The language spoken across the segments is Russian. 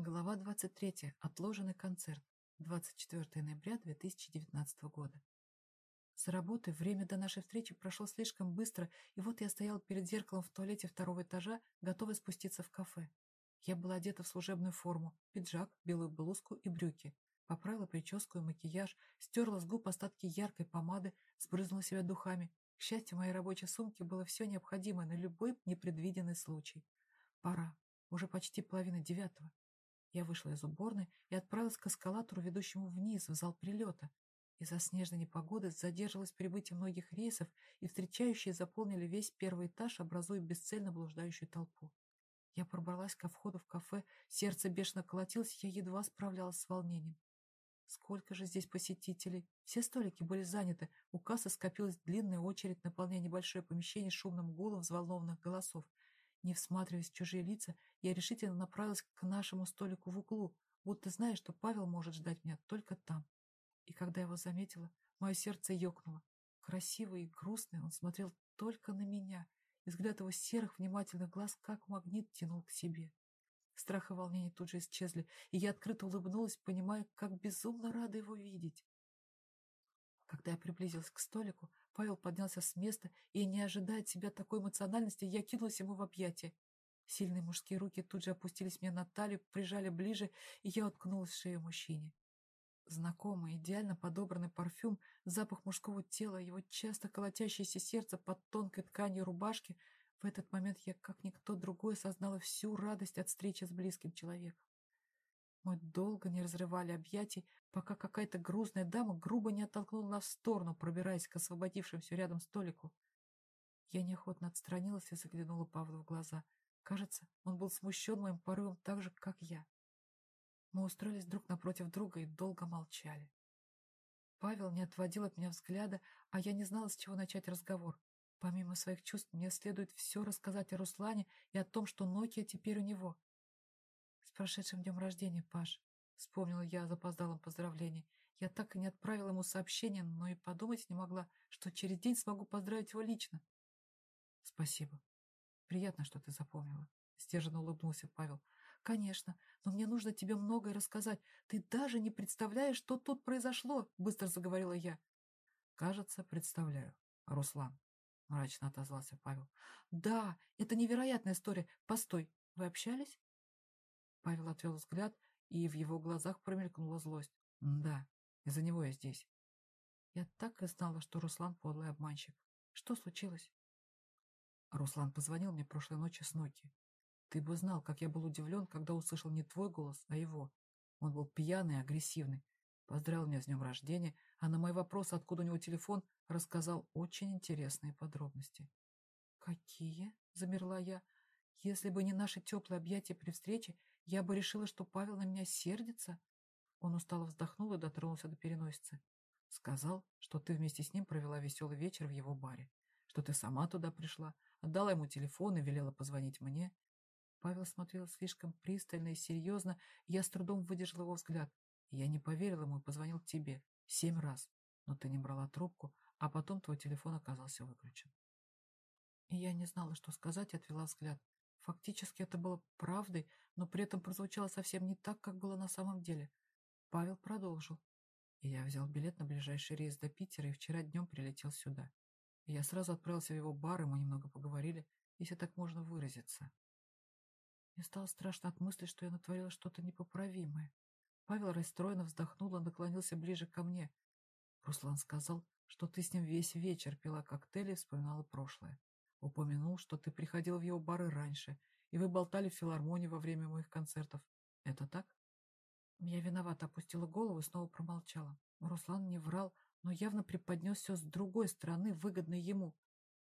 Глава 23. Отложенный концерт. 24 ноября 2019 года. За работой время до нашей встречи прошло слишком быстро, и вот я стоял перед зеркалом в туалете второго этажа, готовый спуститься в кафе. Я была одета в служебную форму, пиджак, белую блузку и брюки. Поправила прическу и макияж, стерла с губ остатки яркой помады, сбрызнула себя духами. К счастью, в моей рабочей сумке было все необходимое на любой непредвиденный случай. Пора. Уже почти половина девятого. Я вышла из уборной и отправилась к эскалатору, ведущему вниз, в зал прилета. Из-за снежной непогоды задержалось прибытие многих рейсов, и встречающие заполнили весь первый этаж, образуя бесцельно блуждающую толпу. Я пробралась ко входу в кафе, сердце бешено колотилось, я едва справлялась с волнением. Сколько же здесь посетителей? Все столики были заняты, у кассы скопилась длинная очередь, наполняя небольшое помещение шумным гулом взволнованных голосов. Не всматриваясь в чужие лица, я решительно направилась к нашему столику в углу, будто зная, что Павел может ждать меня только там. И когда его заметила, мое сердце ёкнуло. Красивый и грустный, он смотрел только на меня, и взгляд его серых внимательных глаз как магнит тянул к себе. Страх и волнение тут же исчезли, и я открыто улыбнулась, понимая, как безумно рада его видеть. Когда я приблизилась к столику, Павел поднялся с места, и, не ожидая от себя такой эмоциональности, я кинулась ему в объятия. Сильные мужские руки тут же опустились мне на талию, прижали ближе, и я уткнулась в шею мужчине. Знакомый, идеально подобранный парфюм, запах мужского тела, его часто колотящееся сердце под тонкой тканью рубашки — в этот момент я, как никто другой, осознала всю радость от встречи с близким человеком. Мы долго не разрывали объятий, пока какая-то грузная дама грубо не оттолкнула нас в сторону, пробираясь к освободившемуся рядом столику. Я неохотно отстранилась и заглянула Павлу в глаза. Кажется, он был смущен моим порывом так же, как я. Мы устроились друг напротив друга и долго молчали. Павел не отводил от меня взгляда, а я не знала, с чего начать разговор. Помимо своих чувств, мне следует все рассказать о Руслане и о том, что Нокия теперь у него. Прошедшим днем рождения, Паш. Вспомнила я о запоздалом поздравлении. Я так и не отправила ему сообщение, но и подумать не могла, что через день смогу поздравить его лично. Спасибо. Приятно, что ты запомнила. Стерженно улыбнулся Павел. Конечно, но мне нужно тебе многое рассказать. Ты даже не представляешь, что тут произошло, быстро заговорила я. Кажется, представляю. Руслан. — мрачно отозвался Павел. «Да, это невероятная история. Постой, вы общались?» Павел отвел взгляд, и в его глазах промелькнула злость. «Да, из-за него я здесь». Я так и знала, что Руслан подлый обманщик. Что случилось? Руслан позвонил мне прошлой ночью с Ноки. Ты бы знал, как я был удивлен, когда услышал не твой голос, а его. Он был пьяный и агрессивный. Поздравил меня с днем рождения, а на мой вопрос, откуда у него телефон, рассказал очень интересные подробности. «Какие?» — замерла я. «Если бы не наши теплые объятия при встрече, я бы решила, что Павел на меня сердится». Он устало вздохнул и дотронулся до переносицы. Сказал, что ты вместе с ним провела веселый вечер в его баре, что ты сама туда пришла, отдала ему телефон и велела позвонить мне. Павел смотрел слишком пристально и серьезно, и я с трудом выдержала его взгляд. Я не поверил ему и позвонил тебе семь раз, но ты не брала трубку, а потом твой телефон оказался выключен. И я не знала, что сказать, и отвела взгляд. Фактически это было правдой, но при этом прозвучало совсем не так, как было на самом деле. Павел продолжил. И я взял билет на ближайший рейс до Питера и вчера днем прилетел сюда. И я сразу отправился в его бар, и мы немного поговорили, если так можно выразиться. Мне стало страшно от мысли, что я натворила что-то непоправимое. Павел расстроенно вздохнул и наклонился ближе ко мне. Руслан сказал, что ты с ним весь вечер пила коктейли и вспоминала прошлое. Упомянул, что ты приходил в его бары раньше, и вы болтали в филармонии во время моих концертов. Это так? Я виновато опустила голову и снова промолчала. Руслан не врал, но явно преподнес все с другой стороны, выгодной ему.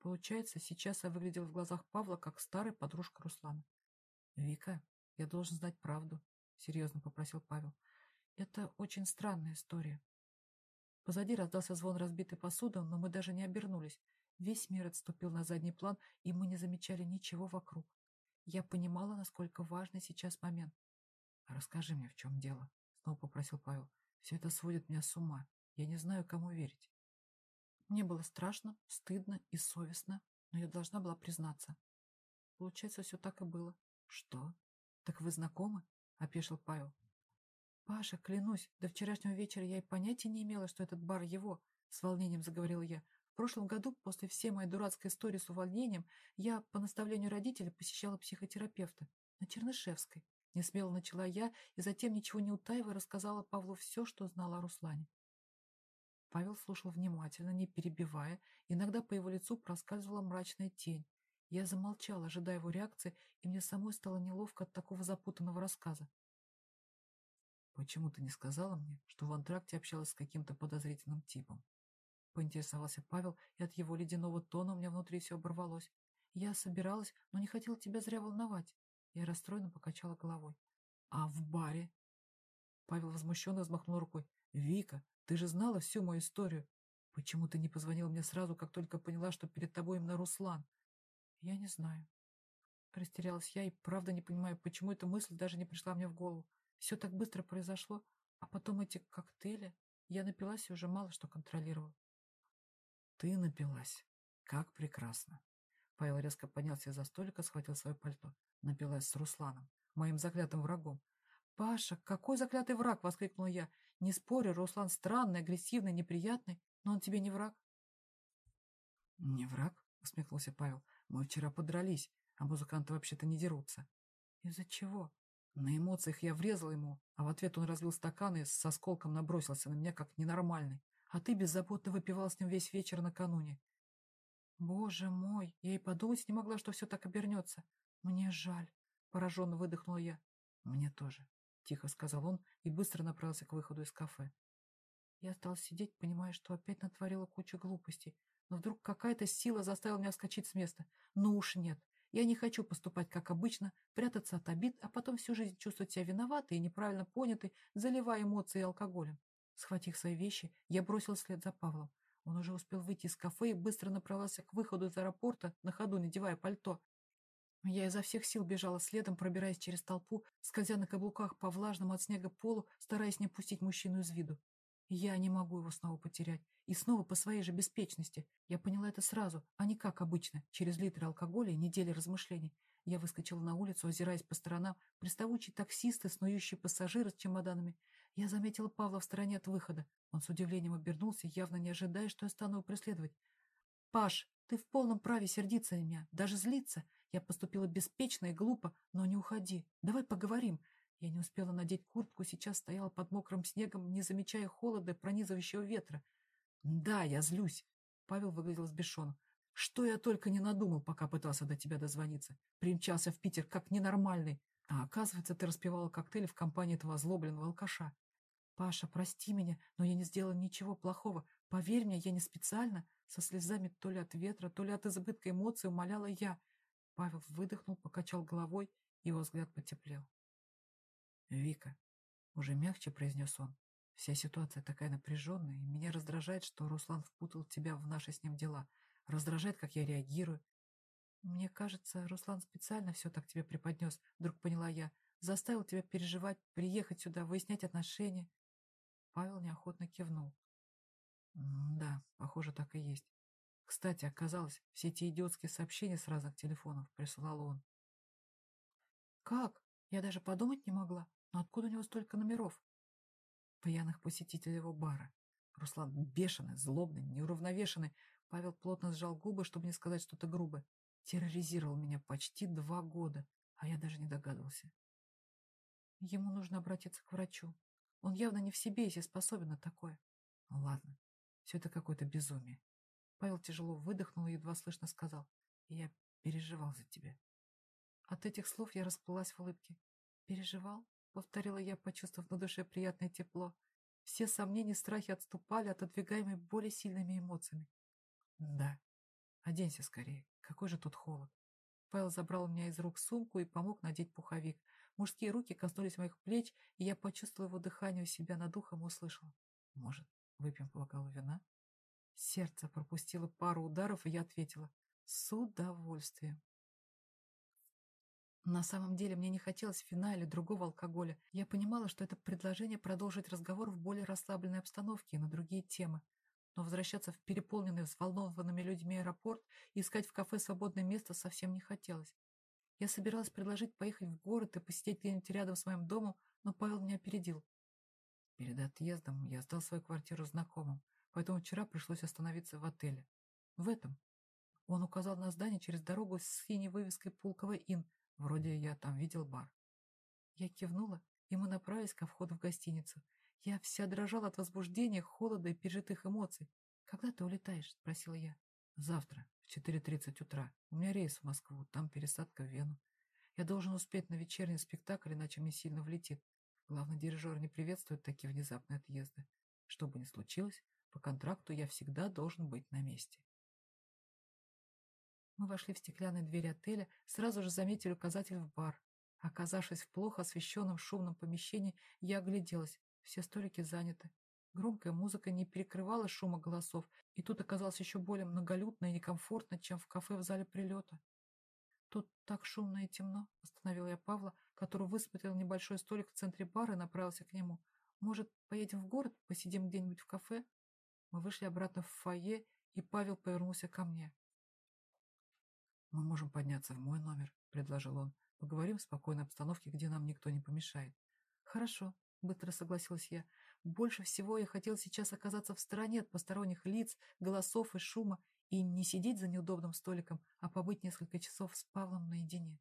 Получается, сейчас я выглядел в глазах Павла как старая подружка Руслана. — Вика, я должен знать правду, — серьезно попросил Павел. Это очень странная история. Позади раздался звон разбитой посуды, но мы даже не обернулись. Весь мир отступил на задний план, и мы не замечали ничего вокруг. Я понимала, насколько важный сейчас момент. «Расскажи мне, в чем дело?» — снова попросил Павел. «Все это сводит меня с ума. Я не знаю, кому верить». Мне было страшно, стыдно и совестно, но я должна была признаться. Получается, все так и было. «Что? Так вы знакомы?» — опешил Павел. «Паша, клянусь, до вчерашнего вечера я и понятия не имела, что этот бар его», — с волнением заговорила я. «В прошлом году, после всей моей дурацкой истории с увольнением, я, по наставлению родителей, посещала психотерапевта на Чернышевской. Не смело начала я и затем, ничего не утаивая, рассказала Павлу все, что знала о Руслане. Павел слушал внимательно, не перебивая. Иногда по его лицу проскальзывала мрачная тень. Я замолчал, ожидая его реакции, и мне самой стало неловко от такого запутанного рассказа. «Почему ты не сказала мне, что в антракте общалась с каким-то подозрительным типом?» Поинтересовался Павел, и от его ледяного тона у меня внутри все оборвалось. «Я собиралась, но не хотела тебя зря волновать». Я расстроенно покачала головой. «А в баре?» Павел возмущенно взмахнул рукой. «Вика, ты же знала всю мою историю. Почему ты не позвонила мне сразу, как только поняла, что перед тобой именно Руслан? Я не знаю. Растерялась я и правда не понимаю, почему эта мысль даже не пришла мне в голову. Все так быстро произошло, а потом эти коктейли. Я напилась и уже мало что контролировала. Ты напилась. Как прекрасно. Павел резко поднялся из-за столика, схватил свое пальто. Напилась с Русланом, моим заклятым врагом. «Паша, какой заклятый враг!» — воскликнула я. «Не спорю, Руслан странный, агрессивный, неприятный, но он тебе не враг». «Не враг?» — усмехнулся Павел. «Мы вчера подрались, а музыканты вообще-то не дерутся». «Из-за чего?» На эмоциях я врезал ему, а в ответ он разбил стакан и с осколком набросился на меня как ненормальный. А ты беззаботно выпивал с ним весь вечер накануне. Боже мой, я и подумать не могла, что все так обернется. Мне жаль, пораженно выдохнула я. Мне тоже. — тихо сказал он и быстро направился к выходу из кафе. Я стал сидеть, понимая, что опять натворила кучу глупостей, но вдруг какая-то сила заставила меня скачать с места. Ну уж нет, я не хочу поступать как обычно, прятаться от обид, а потом всю жизнь чувствовать себя виноватой и неправильно понятой, заливая эмоции алкоголем. Схватив свои вещи, я бросил след за Павлом. Он уже успел выйти из кафе и быстро направлялся к выходу из аэропорта, на ходу надевая пальто. Я изо всех сил бежала следом, пробираясь через толпу, скользя на каблуках по влажному от снега полу, стараясь не пустить мужчину из виду. Я не могу его снова потерять. И снова по своей же беспечности. Я поняла это сразу, а не как обычно, через литры алкоголя и недели размышлений. Я выскочила на улицу, озираясь по сторонам, приставучие таксисты, снующие пассажиры с чемоданами. Я заметила Павла в стороне от выхода. Он с удивлением обернулся, явно не ожидая, что я стану его преследовать. «Паш, ты в полном праве сердиться на меня, даже злиться. Я поступила беспечно и глупо, но не уходи. Давай поговорим. Я не успела надеть куртку, сейчас стояла под мокрым снегом, не замечая холода и пронизывающего ветра. Да, я злюсь. Павел выглядел сбешенным. Что я только не надумал, пока пытался до тебя дозвониться. Примчался в Питер как ненормальный. А оказывается, ты распивала коктейли в компании этого озлобленного алкаша. Паша, прости меня, но я не сделала ничего плохого. Поверь мне, я не специально. Со слезами то ли от ветра, то ли от избытка эмоций умоляла я. Павел выдохнул, покачал головой, его взгляд потеплел. «Вика», — уже мягче произнес он, — «вся ситуация такая напряженная, и меня раздражает, что Руслан впутал тебя в наши с ним дела. Раздражает, как я реагирую». «Мне кажется, Руслан специально все так тебе преподнес», — вдруг поняла я. «Заставил тебя переживать, приехать сюда, выяснять отношения». Павел неохотно кивнул. «Да, похоже, так и есть. Кстати, оказалось, все эти идиотские сообщения с разных телефонов присылал он. Как? Я даже подумать не могла. Но откуда у него столько номеров? Пьяных посетителей его бара. Руслан бешеный, злобный, неуравновешенный. Павел плотно сжал губы, чтобы не сказать что-то грубое. Терроризировал меня почти два года, а я даже не догадывался. Ему нужно обратиться к врачу. Он явно не в себе, если способен на такое. Ладно, все это какое-то безумие. Павел тяжело выдохнул и едва слышно сказал. «Я переживал за тебя». От этих слов я расплылась в улыбке. «Переживал?» — повторила я, почувствовав на душе приятное тепло. Все сомнения и страхи отступали, отодвигаемые более сильными эмоциями. «Да. Оденься скорее. Какой же тут холод». Павел забрал у меня из рук сумку и помог надеть пуховик. Мужские руки коснулись моих плеч, и я почувствовала его дыхание у себя над ухом и услышала. «Может, выпьем по бокалу вина?» Сердце пропустило пару ударов, и я ответила «С удовольствием». На самом деле мне не хотелось вина или другого алкоголя. Я понимала, что это предложение продолжить разговор в более расслабленной обстановке и на другие темы. Но возвращаться в переполненный взволнованными людьми аэропорт и искать в кафе свободное место совсем не хотелось. Я собиралась предложить поехать в город и посидеть где-нибудь рядом с моим домом, но Павел меня опередил. Перед отъездом я сдал свою квартиру знакомым, поэтому вчера пришлось остановиться в отеле. В этом. Он указал на здание через дорогу с синей вывеской «Пулковый ин». Вроде я там видел бар. Я кивнула, и мы направились ко входу в гостиницу. Я вся дрожала от возбуждения, холода и пережитых эмоций. «Когда ты улетаешь?» – спросила я. «Завтра, в 4.30 утра. У меня рейс в Москву, там пересадка в Вену. Я должен успеть на вечерний спектакль, иначе мне сильно влетит. Главный дирижер не приветствует такие внезапные отъезды. Что бы ни случилось, по контракту я всегда должен быть на месте. Мы вошли в стеклянные двери отеля, сразу же заметили указатель в бар. Оказавшись в плохо освещенном шумном помещении, я огляделась. Все столики заняты. Громкая музыка не перекрывала шума голосов, и тут оказалось еще более многолюдно и некомфортно, чем в кафе в зале прилета. «Тут так шумно и темно», — остановила я Павла, который высмотрел небольшой столик в центре бара и направился к нему. «Может, поедем в город, посидим где-нибудь в кафе?» Мы вышли обратно в фойе, и Павел повернулся ко мне. «Мы можем подняться в мой номер», — предложил он. «Поговорим в спокойной обстановке, где нам никто не помешает». «Хорошо», — быстро согласилась я. «Больше всего я хотел сейчас оказаться в стороне от посторонних лиц, голосов и шума и не сидеть за неудобным столиком, а побыть несколько часов с Павлом наедине».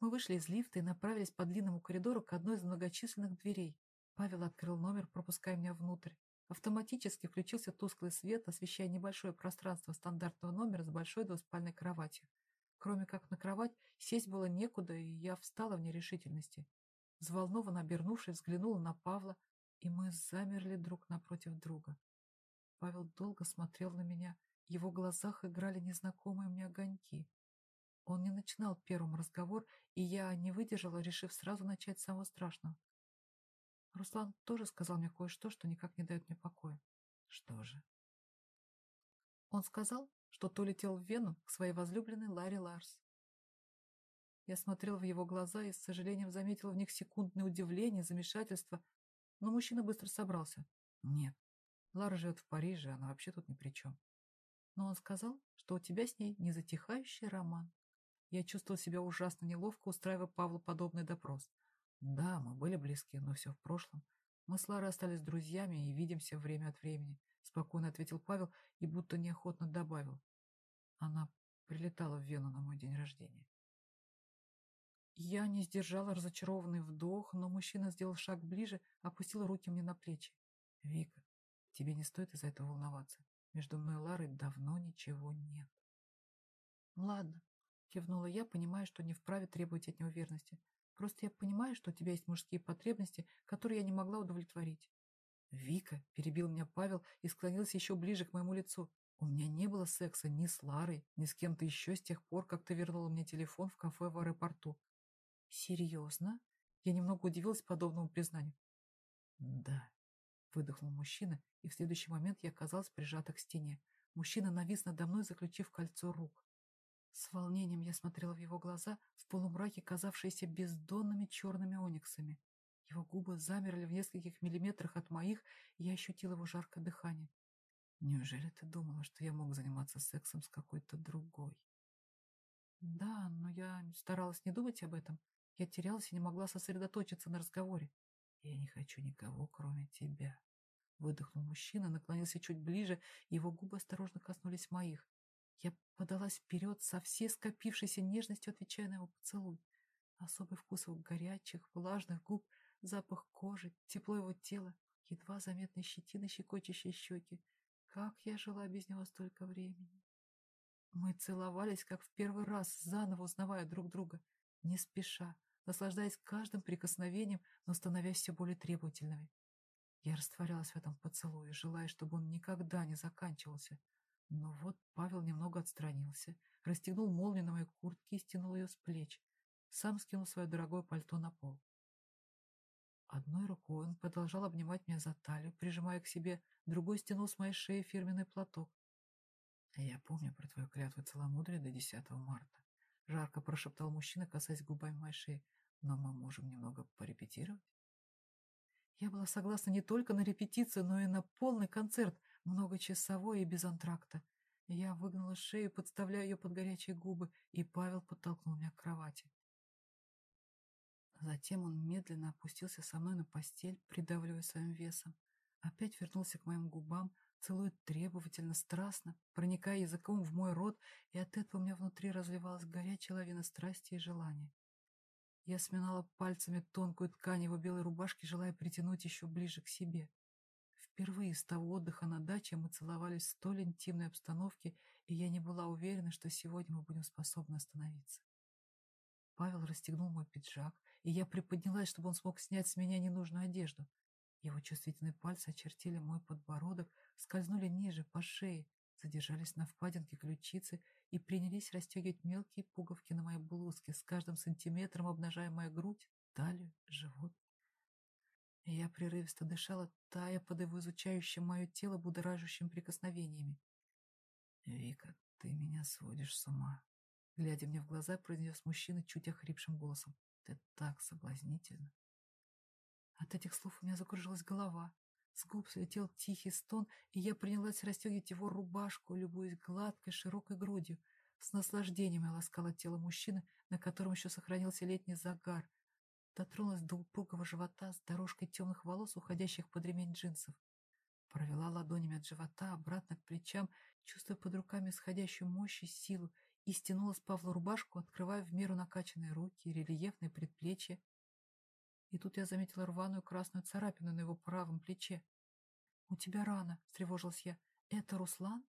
Мы вышли из лифта и направились по длинному коридору к одной из многочисленных дверей. Павел открыл номер, пропуская меня внутрь. Автоматически включился тусклый свет, освещая небольшое пространство стандартного номера с большой двуспальной кроватью. Кроме как на кровать, сесть было некуда, и я встала в нерешительности. Взволнованно обернувшись, взглянула на Павла, и мы замерли друг напротив друга. Павел долго смотрел на меня, в его глазах играли незнакомые мне огоньки. Он не начинал первым разговор, и я не выдержала, решив сразу начать с самого страшного. Руслан тоже сказал мне кое-что, что никак не дает мне покоя. Что же? Он сказал, что то летел в Вену к своей возлюбленной Ларе Ларс. Я смотрел в его глаза и с сожалением заметил в них секундное удивление, замешательство, но мужчина быстро собрался. Нет, Лара живет в Париже, она вообще тут ни при чем. Но он сказал, что у тебя с ней незатихающий роман. Я чувствовал себя ужасно неловко, устраивая Павлу подобный допрос. Да, мы были близки, но все в прошлом. Мы с Ларой остались друзьями и видимся время от времени, спокойно ответил Павел и будто неохотно добавил. Она прилетала в Вену на мой день рождения. Я не сдержала разочарованный вдох, но мужчина сделал шаг ближе, опустил руки мне на плечи. Вика, тебе не стоит из-за этого волноваться. Между мной и Ларой давно ничего нет. Ладно, кивнула я, понимая, что не вправе требовать от него верности. Просто я понимаю, что у тебя есть мужские потребности, которые я не могла удовлетворить. Вика, перебил меня Павел и склонился еще ближе к моему лицу. У меня не было секса ни с Ларой, ни с кем-то еще с тех пор, как ты вернула мне телефон в кафе в аэропорту. Серьезно? Я немного удивилась подобному признанию. Да, выдохнул мужчина, и в следующий момент я оказалась прижата к стене. Мужчина навис надо мной, заключив кольцо рук. С волнением я смотрела в его глаза, в полумраке казавшиеся бездонными черными ониксами. Его губы замерли в нескольких миллиметрах от моих, и я ощутила его жаркое дыхание. Неужели ты думала, что я мог заниматься сексом с какой-то другой? Да, но я старалась не думать об этом. Я терялась и не могла сосредоточиться на разговоре. Я не хочу никого, кроме тебя. Выдохнул мужчина, наклонился чуть ближе, его губы осторожно коснулись моих. Я подалась вперед со всей скопившейся нежностью, отвечая на его поцелуй. Особый вкус его горячих, влажных губ, запах кожи, тепло его тела, едва заметные щетины, щекочущие щеки. Как я жила без него столько времени? Мы целовались, как в первый раз, заново узнавая друг друга, не спеша, наслаждаясь каждым прикосновением, но становясь все более требовательными. Я растворялась в этом поцелуе, желая, чтобы он никогда не заканчивался, но вот Павел немного отстранился, расстегнул молнию на моей куртке и стянул ее с плеч. Сам скинул свое дорогое пальто на пол. Одной рукой он продолжал обнимать меня за талию, прижимая к себе, другой стянул с моей шеи фирменный платок. «Я помню про твою клятву целомудрия до 10 марта», — жарко прошептал мужчина, касаясь губами моей шеи. «Но мы можем немного порепетировать?» Я была согласна не только на репетицию, но и на полный концерт, многочасовой и без антракта. Я выгнула шею, подставляя ее под горячие губы, и Павел подтолкнул меня к кровати. Затем он медленно опустился со мной на постель, придавливая своим весом. Опять вернулся к моим губам, целует требовательно, страстно, проникая языком в мой рот, и от этого у меня внутри разливалась горячая лавина страсти и желания. Я сминала пальцами тонкую ткань его белой рубашки, желая притянуть еще ближе к себе. Впервые с того отдыха на даче мы целовались в столь интимной обстановке, и я не была уверена, что сегодня мы будем способны остановиться. Павел расстегнул мой пиджак, и я приподнялась, чтобы он смог снять с меня ненужную одежду. Его чувствительные пальцы очертили мой подбородок, скользнули ниже, по шее, задержались на впадинке ключицы и принялись расстегивать мелкие пуговки на моей блузке, с каждым сантиметром обнажая мою грудь, талию, живот. Я прерывисто дышала, тая под его изучающим мое тело будоражащим прикосновениями. «Вика, ты меня сводишь с ума», — глядя мне в глаза, произнес мужчина чуть охрипшим голосом. «Ты так соблазнительна». От этих слов у меня закружилась голова. С губ слетел тихий стон, и я принялась расстегивать его рубашку, любуясь гладкой, широкой грудью. С наслаждением я ласкала тело мужчины, на котором еще сохранился летний загар. Дотронулась до упругого живота с дорожкой темных волос, уходящих под ремень джинсов. Провела ладонями от живота обратно к плечам, чувствуя под руками сходящую мощь и силу, и стянула с Павла рубашку, открывая в меру накачанные руки, рельефные предплечья, и тут я заметила рваную красную царапину на его правом плече. «У тебя рана», — встревожилась я. «Это Руслан?»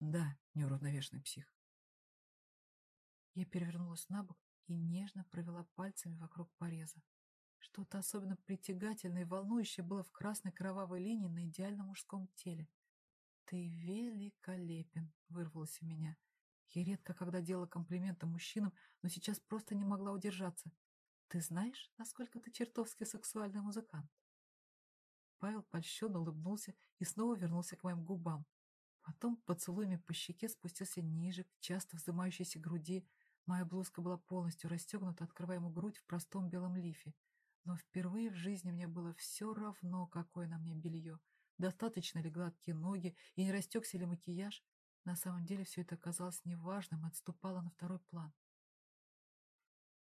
«Да, неуравновешенный псих». Я перевернулась на бок и нежно провела пальцами вокруг пореза. Что-то особенно притягательное и волнующее было в красной кровавой линии на идеальном мужском теле. «Ты великолепен!» — вырвалось у меня. Я редко когда делала комплименты мужчинам, но сейчас просто не могла удержаться. Ты знаешь, насколько ты чертовски сексуальный музыкант? Павел польщенно улыбнулся и снова вернулся к моим губам. Потом поцелуями по щеке спустился ниже, к часто вздымающейся груди. Моя блузка была полностью расстегнута, открывая ему грудь в простом белом лифе. Но впервые в жизни мне было все равно, какое на мне белье. Достаточно ли гладкие ноги и не растекся ли макияж? На самом деле все это оказалось неважным и отступало на второй план.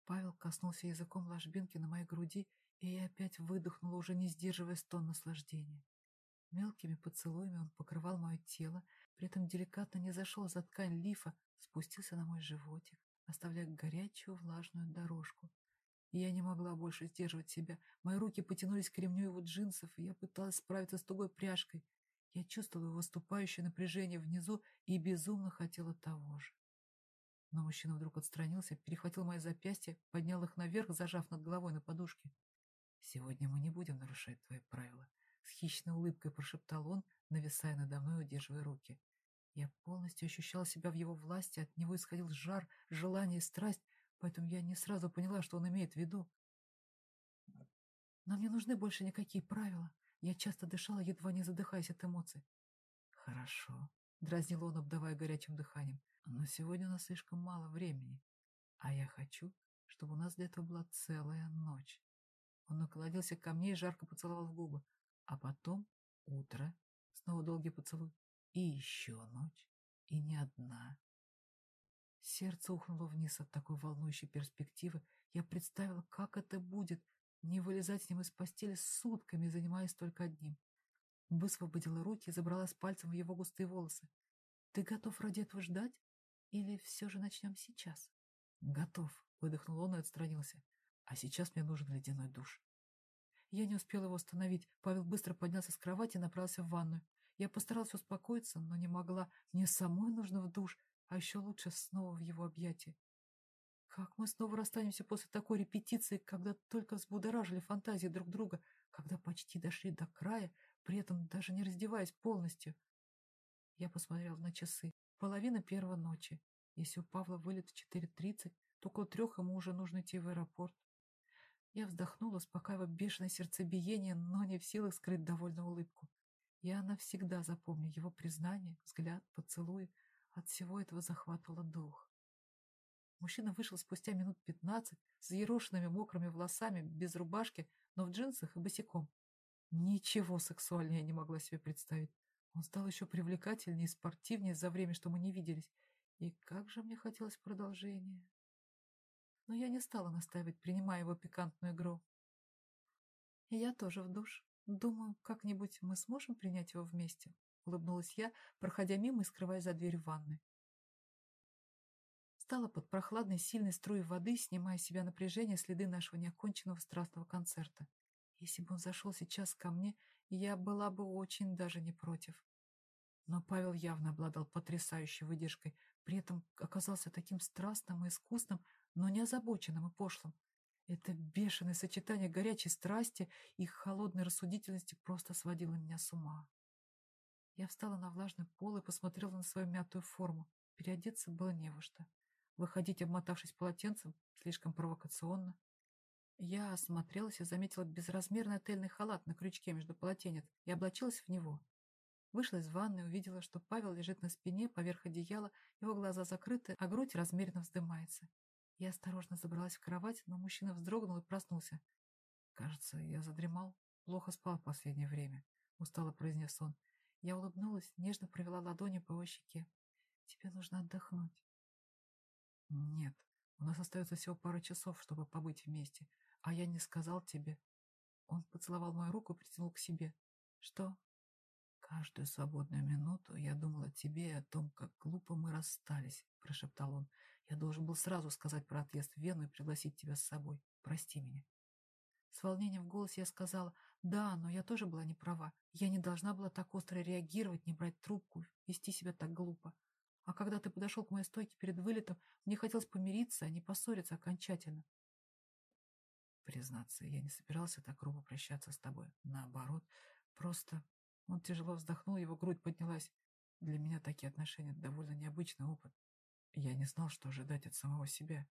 Павел коснулся языком ложбинки на моей груди, и я опять выдохнула, уже не сдерживая стон наслаждения. Мелкими поцелуями он покрывал мое тело, при этом деликатно не зашел за ткань лифа, спустился на мой животик, оставляя горячую влажную дорожку. И я не могла больше сдерживать себя. Мои руки потянулись к ремню его джинсов, и я пыталась справиться с тугой пряжкой. Я чувствовала выступающее напряжение внизу и безумно хотела того же. Но мужчина вдруг отстранился, перехватил мои запястья, поднял их наверх, зажав над головой на подушке. «Сегодня мы не будем нарушать твои правила», — с хищной улыбкой прошептал он, нависая надо мной, удерживая руки. Я полностью ощущала себя в его власти, от него исходил жар, желание и страсть, поэтому я не сразу поняла, что он имеет в виду. Нам не нужны больше никакие правила. Я часто дышала, едва не задыхаясь от эмоций. «Хорошо», — дразнил он, обдавая горячим дыханием. Но сегодня у нас слишком мало времени, а я хочу, чтобы у нас для этого была целая ночь. Он наклонился ко мне и жарко поцеловал в губы. А потом утро, снова долгий поцелуй, и еще ночь, и не одна. Сердце ухнуло вниз от такой волнующей перспективы. Я представила, как это будет, не вылезать с ним из постели сутками, занимаясь только одним. Высвободила руки и забралась пальцем в его густые волосы. «Ты готов ради этого ждать?» Или все же начнем сейчас? Готов, выдохнул он и отстранился. А сейчас мне нужен ледяной душ. Я не успела его остановить. Павел быстро поднялся с кровати и направился в ванную. Я постаралась успокоиться, но не могла. Мне самой нужно в душ, а еще лучше снова в его объятия. Как мы снова расстанемся после такой репетиции, когда только взбудоражили фантазии друг друга, когда почти дошли до края, при этом даже не раздеваясь полностью. Я посмотрела на часы. Половина первого ночи. Если у Павла вылет в 4.30, то около трех ему уже нужно идти в аэропорт. Я вздохнула, успокаивая бешеное сердцебиение, но не в силах скрыть довольную улыбку. Я навсегда запомню его признание, взгляд, поцелуй. От всего этого захватывало дух. Мужчина вышел спустя минут пятнадцать с ерошенными мокрыми волосами, без рубашки, но в джинсах и босиком. Ничего сексуальнее я не могла себе представить. Он стал еще привлекательнее и спортивнее за время, что мы не виделись. И как же мне хотелось продолжения. Но я не стала настаивать, принимая его пикантную игру. И я тоже в душ. Думаю, как-нибудь мы сможем принять его вместе, улыбнулась я, проходя мимо и скрываясь за дверь ванны. Стала под прохладной, сильной струей воды, снимая с себя напряжение следы нашего неоконченного страстного концерта. Если бы он зашел сейчас ко мне, я была бы очень даже не против. Но Павел явно обладал потрясающей выдержкой, при этом оказался таким страстным и искусным, но не озабоченным и пошлым. Это бешеное сочетание горячей страсти и холодной рассудительности просто сводило меня с ума. Я встала на влажный пол и посмотрела на свою мятую форму. Переодеться было не во что. Выходить, обмотавшись полотенцем, слишком провокационно. Я осмотрелась и заметила безразмерный отельный халат на крючке между полотенец и облачилась в него. Вышла из ванны и увидела, что Павел лежит на спине поверх одеяла, его глаза закрыты, а грудь размеренно вздымается. Я осторожно забралась в кровать, но мужчина вздрогнул и проснулся. «Кажется, я задремал. Плохо спал в последнее время», — устало произнес он. Я улыбнулась, нежно провела ладонью по его щеке. «Тебе нужно отдохнуть». «Нет, у нас остается всего пара часов, чтобы побыть вместе, а я не сказал тебе». Он поцеловал мою руку и притянул к себе. «Что?» «Каждую свободную минуту я думал о тебе и о том, как глупо мы расстались», — прошептал он. «Я должен был сразу сказать про отъезд в Вену и пригласить тебя с собой. Прости меня». С волнением в голосе я сказала, «Да, но я тоже была не права. Я не должна была так остро реагировать, не брать трубку, вести себя так глупо. А когда ты подошел к моей стойке перед вылетом, мне хотелось помириться, а не поссориться окончательно. Признаться, я не собирался так грубо прощаться с тобой. Наоборот, просто... Он тяжело вздохнул, его грудь поднялась. Для меня такие отношения довольно необычный опыт. Я не знал, что ожидать от самого себя.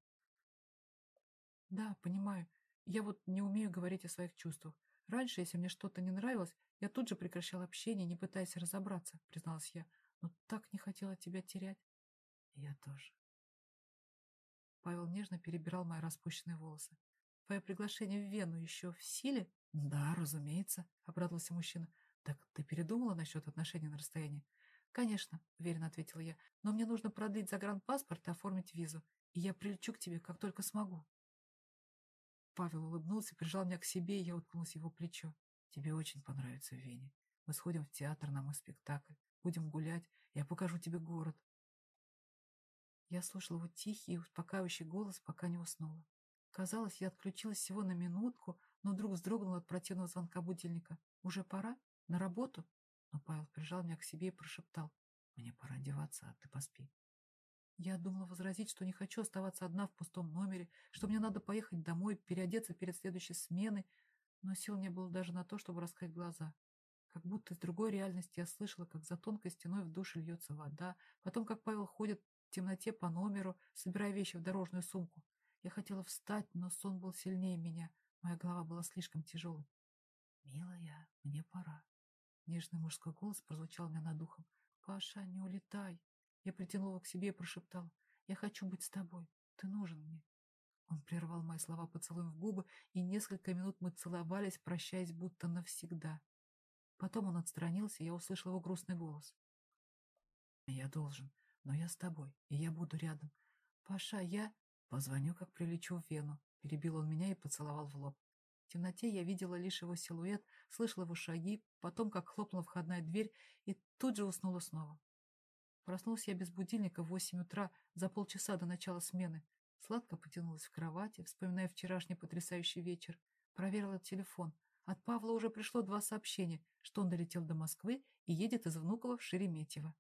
Да, понимаю. Я вот не умею говорить о своих чувствах. Раньше, если мне что-то не нравилось, я тут же прекращал общение, не пытаясь разобраться, призналась я. Но так не хотела тебя терять. Я тоже. Павел нежно перебирал мои распущенные волосы. Твое приглашение в Вену еще в силе? Да, разумеется, обрадовался мужчина. Так ты передумала насчет отношений на расстоянии? Конечно, уверенно ответила я. Но мне нужно продлить загранпаспорт и оформить визу. И я прилечу к тебе, как только смогу. Павел улыбнулся, прижал меня к себе, и я уткнулась в его плечо. Тебе очень понравится в Вене. Мы сходим в театр на мой спектакль. Будем гулять, я покажу тебе город. Я слушала его тихий и успокаивающий голос, пока не уснула. Казалось, я отключилась всего на минутку, но вдруг вздрогнула от противного звонка будильника. «Уже пора? На работу?» Но Павел прижал меня к себе и прошептал. «Мне пора одеваться, а ты поспи». Я думала возразить, что не хочу оставаться одна в пустом номере, что мне надо поехать домой, переодеться перед следующей сменой, но сил не было даже на то, чтобы раскрыть глаза. Как будто из другой реальности я слышала, как за тонкой стеной в душе льется вода, потом как Павел ходит в темноте по номеру, собирая вещи в дорожную сумку. Я хотела встать, но сон был сильнее меня. Моя голова была слишком тяжелой. «Милая, мне пора». Нежный мужской голос прозвучал меня над духом. «Паша, не улетай!» Я притянула к себе и прошептала. «Я хочу быть с тобой. Ты нужен мне». Он прервал мои слова поцелуем в губы, и несколько минут мы целовались, прощаясь будто навсегда. Потом он отстранился, и я услышал его грустный голос. «Я должен, но я с тобой, и я буду рядом. Паша, я...» «Позвоню, как прилечу в Вену», — перебил он меня и поцеловал в лоб. В темноте я видела лишь его силуэт, слышала его шаги, потом, как хлопнула входная дверь, и тут же уснула снова. Проснулся я без будильника в восемь утра, за полчаса до начала смены. Сладко потянулась в кровати, вспоминая вчерашний потрясающий вечер. Проверила телефон. От Павла уже пришло два сообщения, что он долетел до Москвы и едет из Внуково в Шереметьево.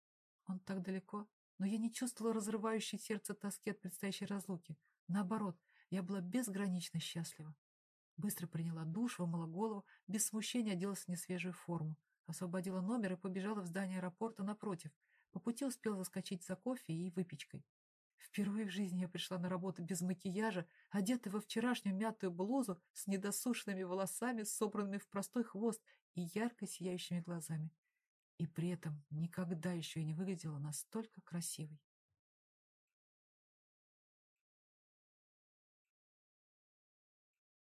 Он так далеко, но я не чувствовала разрывающей сердце тоски от предстоящей разлуки. Наоборот, я была безгранично счастлива. Быстро приняла душ, вымыла голову, без смущения оделась в несвежую форму, освободила номер и побежала в здание аэропорта напротив. По пути успела заскочить за кофе и выпечкой. Впервые в жизни я пришла на работу без макияжа, одетая во вчерашнюю мятую блузу с недосушенными волосами, собранными в простой хвост и ярко сияющими глазами. И при этом никогда еще и не выглядела настолько красивой.